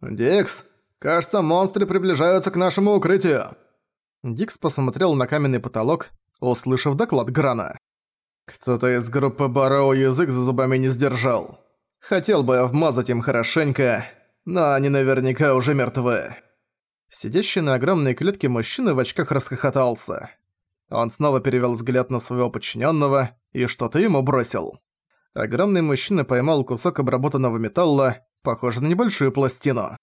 «Дикс, кажется, монстры приближаются к нашему укрытию!» Дикс посмотрел на каменный потолок, услышав доклад Грана. «Кто-то из группы Бароу язык за зубами не сдержал. Хотел бы я вмазать им хорошенько, но они наверняка уже мертвы». Сидящий на огромной клетке мужчина в очках расхохотался. Он снова перевел взгляд на своего подчиненного и что-то ему бросил. Огромный мужчина поймал кусок обработанного металла, похожий на небольшую пластину.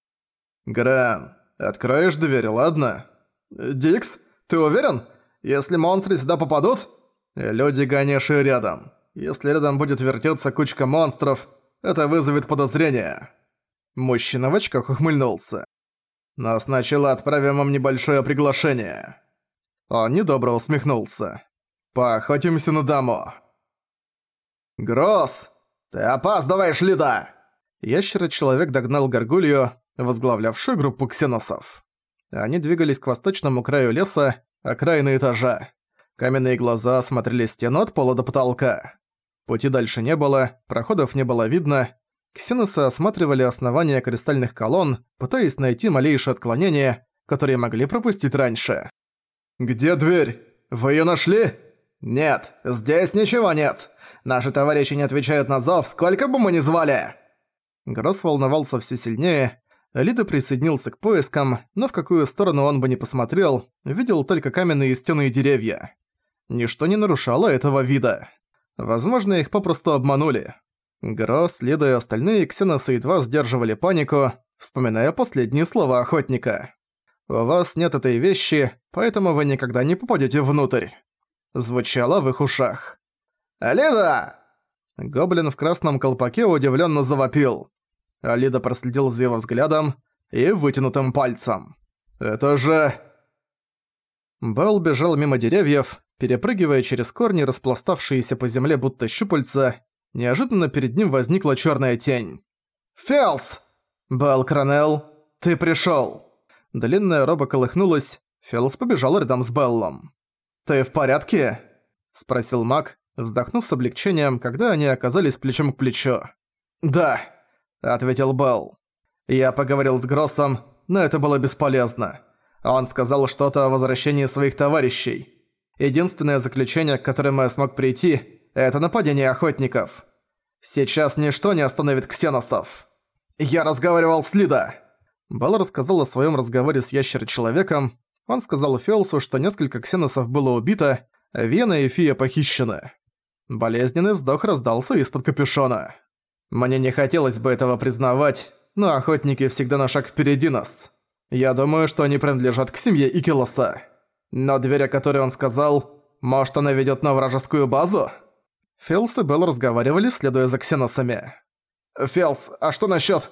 «Гран, откроешь дверь, ладно?» «Дикс, ты уверен? Если монстры сюда попадут?» «Люди Ганеши рядом. Если рядом будет вертеться кучка монстров, это вызовет подозрение». Мужчина в очках ухмыльнулся. «Но сначала отправим им небольшое приглашение». Он недобро усмехнулся. «Поохотимся на даму». «Гросс! Ты опаздываешь, Лида!» Ящер-человек догнал Гаргулью, возглавлявшую группу ксеносов. Они двигались к восточному краю леса, окраины этажа. Каменные глаза смотрели стену от пола до потолка. Пути дальше не было, проходов не было видно. Ксеносы осматривали основания кристальных колонн, пытаясь найти малейшее отклонение, которые могли пропустить раньше. «Где дверь? Вы её нашли?» «Нет, здесь ничего нет. Наши товарищи не отвечают на зов, сколько бы мы ни звали!» Гросс волновался все сильнее. Лида присоединился к поискам, но в какую сторону он бы не посмотрел, видел только каменные стены и деревья. Ничто не нарушало этого вида. Возможно, их попросту обманули. Гросс, Лида и остальные ксеносы едва сдерживали панику, вспоминая последние слова охотника. «У вас нет этой вещи, поэтому вы никогда не попадете внутрь». Звучало в их ушах. «Алида!» Гоблин в красном колпаке удивленно завопил. Алида проследил за его взглядом и вытянутым пальцем. «Это же...» Белл бежал мимо деревьев, перепрыгивая через корни, распластавшиеся по земле будто щупальца. Неожиданно перед ним возникла черная тень. «Фелс!» «Белл Кранелл, ты пришёл!» Длинная роба колыхнулась, Фелс побежал рядом с Беллом. «Ты в порядке?» – спросил маг, вздохнув с облегчением, когда они оказались плечом к плечу. «Да», — ответил Белл. «Я поговорил с Гроссом, но это было бесполезно. Он сказал что-то о возвращении своих товарищей. Единственное заключение, к которому я смог прийти, это нападение охотников. Сейчас ничто не остановит ксеносов. Я разговаривал с Лида». Белл рассказал о своем разговоре с ящер-человеком. Он сказал Фелсу, что несколько ксеносов было убито, Вена и Фия похищены. Болезненный вздох раздался из-под капюшона. «Мне не хотелось бы этого признавать, но охотники всегда на шаг впереди нас. Я думаю, что они принадлежат к семье Икилоса. Но дверь, о которой он сказал, может, она ведёт на вражескую базу?» Фелс и Белл разговаривали, следуя за ксеносами. «Фелс, а что насчёт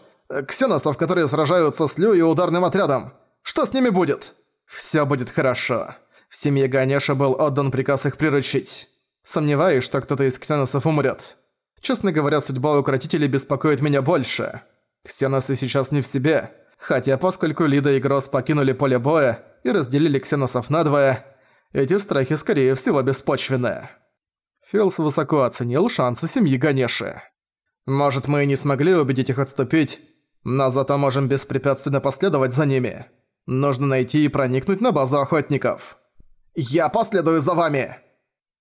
ксеносов, которые сражаются с Лю и ударным отрядом? Что с ними будет?» «Всё будет хорошо. В семье Ганеша был отдан приказ их приручить». Сомневаюсь, что кто-то из ксеносов умрет. Честно говоря, судьба укротителей беспокоит меня больше. Ксеносы сейчас не в себе, хотя поскольку Лида и Гросс покинули поле боя и разделили ксеносов надвое, эти страхи скорее всего беспочвенны. Филс высоко оценил шансы семьи Ганеши. Может, мы и не смогли убедить их отступить, но зато можем беспрепятственно последовать за ними. Нужно найти и проникнуть на базу охотников. «Я последую за вами!»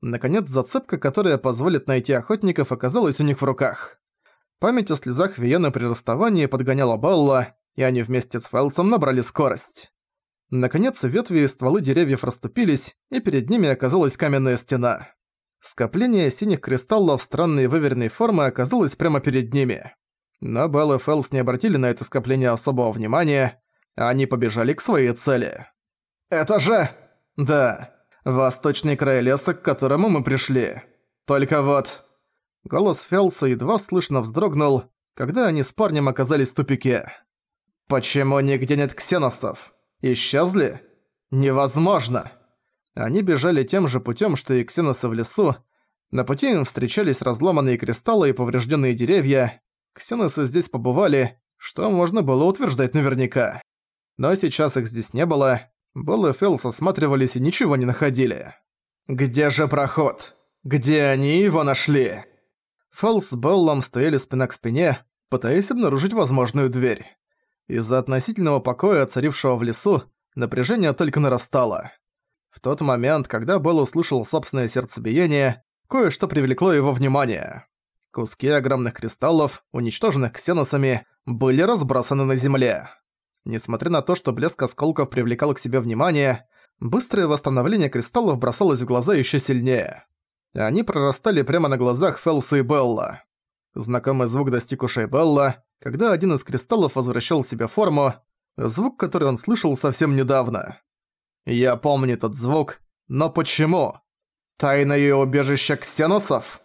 Наконец, зацепка, которая позволит найти охотников, оказалась у них в руках. Память о слезах Виена при расставании подгоняла Белла, и они вместе с Фелсом набрали скорость. Наконец, ветви и стволы деревьев расступились, и перед ними оказалась каменная стена. Скопление синих кристаллов странной выверенной формы оказалось прямо перед ними. Но Белл и Фелс не обратили на это скопление особого внимания, а они побежали к своей цели. «Это же...» «Да». Восточный край леса, к которому мы пришли. Только вот...» Голос Фелса едва слышно вздрогнул, когда они с парнем оказались в тупике. «Почему нигде нет ксеносов? Исчезли? Невозможно!» Они бежали тем же путем, что и ксеносы в лесу. На пути им встречались разломанные кристаллы и поврежденные деревья. Ксеносы здесь побывали, что можно было утверждать наверняка. Но сейчас их здесь не было, Белл и Фелс осматривались и ничего не находили. «Где же проход? Где они его нашли?» Фелс с Беллом стояли спина к спине, пытаясь обнаружить возможную дверь. Из-за относительного покоя, царившего в лесу, напряжение только нарастало. В тот момент, когда Белл услышал собственное сердцебиение, кое-что привлекло его внимание. Куски огромных кристаллов, уничтоженных ксеносами, были разбросаны на земле. Несмотря на то, что блеск осколков привлекал к себе внимание, быстрое восстановление кристаллов бросалось в глаза еще сильнее. Они прорастали прямо на глазах Фелса и Белла. Знакомый звук достиг ушей Белла, когда один из кристаллов возвращал себе форму, звук, который он слышал совсем недавно. Я помню этот звук, но почему? Тайное убежище ксеносов?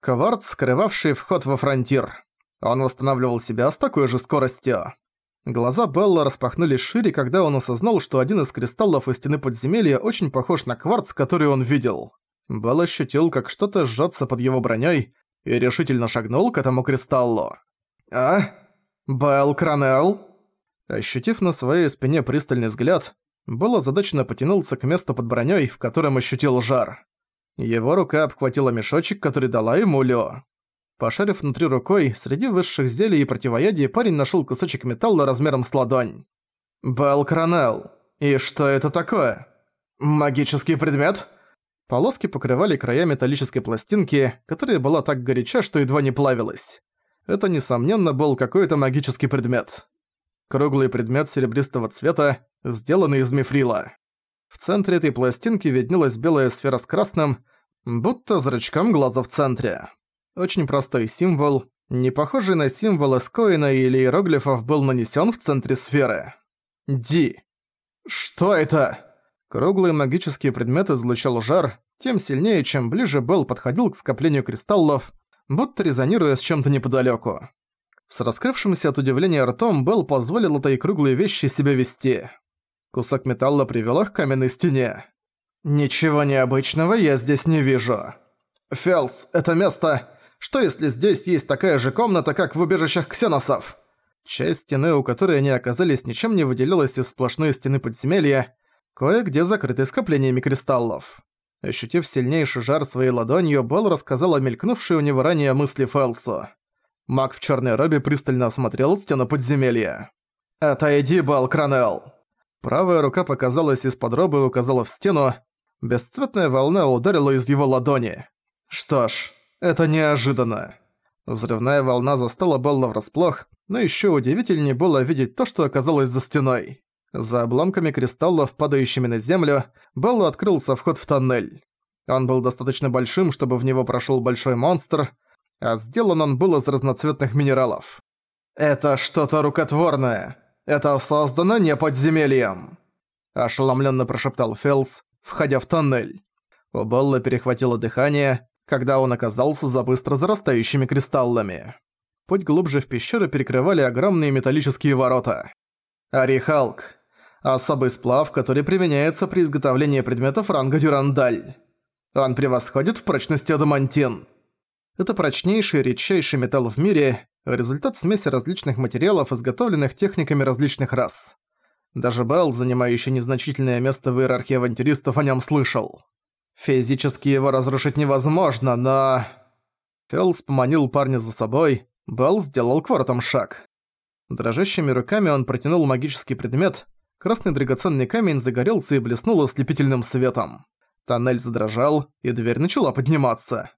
Кварц, скрывавший вход во фронтир. Он восстанавливал себя с такой же скоростью. Глаза Белла распахнулись шире, когда он осознал, что один из кристаллов из стены подземелья очень похож на кварц, который он видел. Белл ощутил, как что-то сжаться под его броней, и решительно шагнул к этому кристаллу. «А? Белл Кранелл?» Ощутив на своей спине пристальный взгляд, Белл озадаченно потянулся к месту под броней, в котором ощутил жар. Его рука обхватила мешочек, который дала ему Лё. Пошарив внутри рукой, среди высших зелий и противоядий парень нашел кусочек металла размером с ладонь. «Белл Кранелл. И что это такое? Магический предмет?» Полоски покрывали края металлической пластинки, которая была так горяча, что едва не плавилась. Это, несомненно, был какой-то магический предмет. Круглый предмет серебристого цвета, сделанный из мифрила. В центре этой пластинки виднелась белая сфера с красным, будто зрачком глаза в центре. Очень простой символ, не похожий на символ из коина или иероглифов, был нанесен в центре сферы. Ди. Что это? Круглый магический предмет излучал жар, тем сильнее, чем ближе Белл подходил к скоплению кристаллов, будто резонируя с чем-то неподалеку. С раскрывшимся от удивления ртом Белл позволил этой круглой вещи себя вести. Кусок металла привел их к каменной стене. «Ничего необычного я здесь не вижу. Фелс, это место... Что если здесь есть такая же комната, как в убежищах ксеносов?» Часть стены, у которой они оказались, ничем не выделялась из сплошной стены подземелья, кое-где закрытой скоплениями кристаллов. Ощутив сильнейший жар своей ладонью, Белл рассказал о мелькнувшей у него ранее мысли Фелсу. Маг в черной робе пристально осмотрел стену подземелья. «Отойди, Белл Кранелл!» Правая рука показалась из-под робы и указала в стену. Бесцветная волна ударила из его ладони. Что ж, это неожиданно. Взрывная волна застала Белла врасплох, но еще удивительнее было видеть то, что оказалось за стеной. За обломками кристаллов, падающими на землю, Беллу открылся вход в тоннель. Он был достаточно большим, чтобы в него прошел большой монстр, а сделан он был из разноцветных минералов. «Это что-то рукотворное!» Это создано не подземельем!» Ошеломленно прошептал Фелс, входя в тоннель. У Белла перехватило дыхание, когда он оказался за быстро зарастающими кристаллами. Путь глубже в пещеру перекрывали огромные металлические ворота. Арихалк. Особый сплав, который применяется при изготовлении предметов ранга Дюрандаль. Он превосходит в прочности адамантин. Это прочнейший редчайший металл в мире, результат смеси различных материалов, изготовленных техниками различных рас. Даже Белл, занимающий незначительное место в иерархии авантюристов, о нем слышал. Физически его разрушить невозможно, но... Фелс поманил парня за собой, Белл сделал к воротам шаг. Дрожащими руками он протянул магический предмет, красный драгоценный камень загорелся и блеснул ослепительным светом. Тоннель задрожал, и дверь начала подниматься.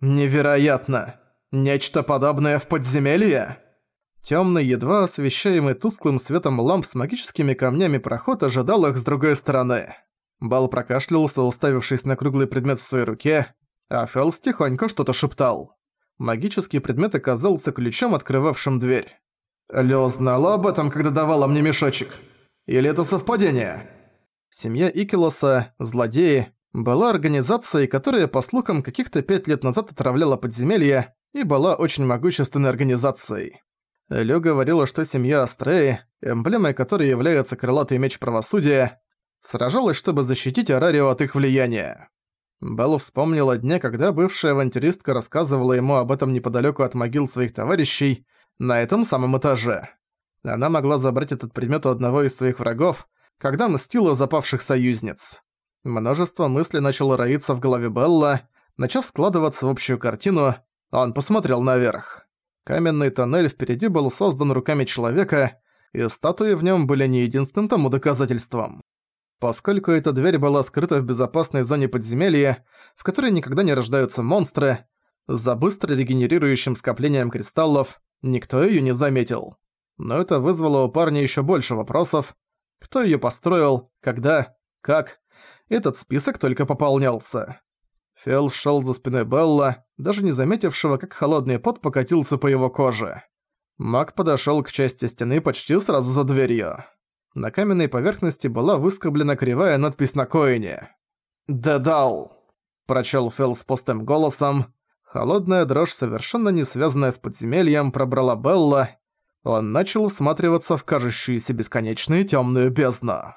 «Невероятно!» Нечто подобное в подземелье? Тёмный, едва освещаемый тусклым светом ламп с магическими камнями проход ожидал их с другой стороны. Бал прокашлялся, уставившись на круглый предмет в своей руке, а Фелс тихонько что-то шептал. Магический предмет оказался ключом, открывавшим дверь. Лео знала об этом, когда давала мне мешочек? Или это совпадение? Семья Икилоса, злодеи, была организацией, которая, по слухам, каких-то пять лет назад отравляла подземелье, и была очень могущественной организацией. Лё говорила, что семья Астреи, эмблемой которой является крылатый меч правосудия, сражалась, чтобы защитить Арарио от их влияния. Белл вспомнил о дне, когда бывшая авантюристка рассказывала ему об этом неподалёку от могил своих товарищей, на этом самом этаже. Она могла забрать этот предмет у одного из своих врагов, когда мстила запавших союзниц. Множество мыслей начало роиться в голове Белла, начав складываться в общую картину, он посмотрел наверх. Каменный тоннель впереди был создан руками человека, и статуи в нем были не единственным тому доказательством. Поскольку эта дверь была скрыта в безопасной зоне подземелья, в которой никогда не рождаются монстры, за быстро регенерирующим скоплением кристаллов никто её не заметил. Но это вызвало у парня ещё больше вопросов. Кто её построил, когда, как? Этот список только пополнялся. Фел шел за спиной Белла, даже не заметившего, как холодный пот покатился по его коже. Маг подошёл к части стены почти сразу за дверью. На каменной поверхности была выскоблена кривая надпись на коине. «Дедал», – прочел Фел с пустым голосом. Холодная дрожь, совершенно не связанная с подземельем, пробрала Белла. Он начал всматриваться в кажущуюся бесконечную тёмную бездну.